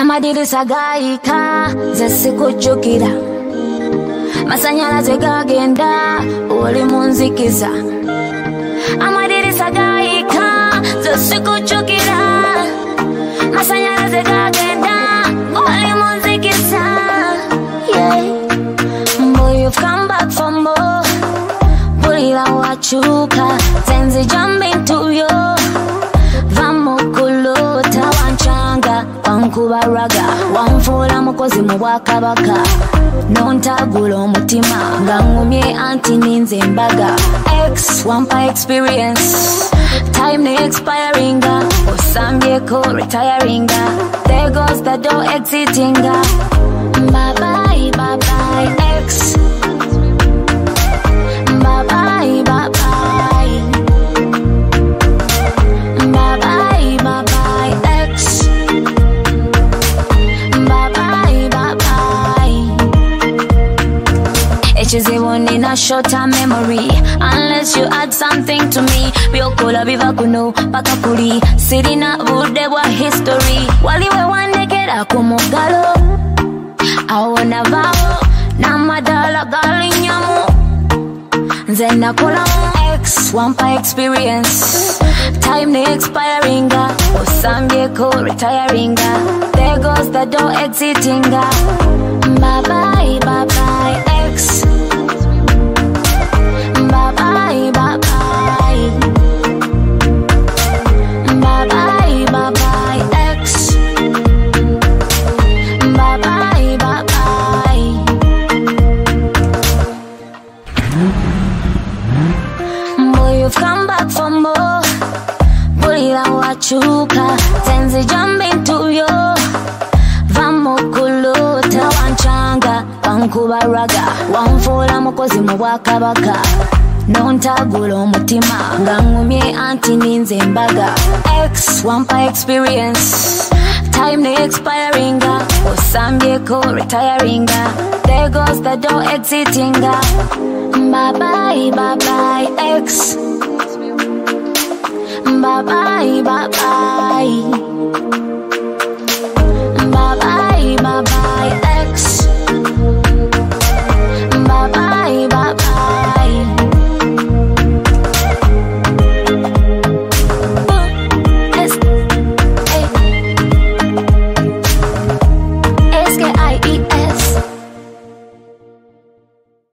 amadirisa gayika nze sikujjukira masanyalaze gagenda oli munzikiza. Amadirisa gayika nze sikujjukira masanyalaze gagenda oli you've come back for more. Bulira wakyuka wankuba raga wanfuula mukozi mu bwakabaka. Nontagula omutima nga ngumye anti ninze embaga x wampa experience. Time ne expiringa. Osambyeko retiringa. There goes the door exitinga. Babai babai x ekizibu nina shorter memory. Unless you add something to me. Byokola biva kuno paka kuli sirina budde bwa history. Waliwe wandekera ku muggalo awo navaawo n'amadaala galinyamu nze nakolamu x wampa experience. Time ne expiringa osambyeko retiringa there goes the door exitinga babai Wachuka, tenzi jumping to you. Vamukulota wanchanga, wankuba raga, wanfuula mukozi mu bwakabaka. nontagula omutima nga ngumye anti ninze embaga x wampa experience. Time ne expiringa. Osambyeko retiringa. There goes the door exitinga. Babai babai x babai babai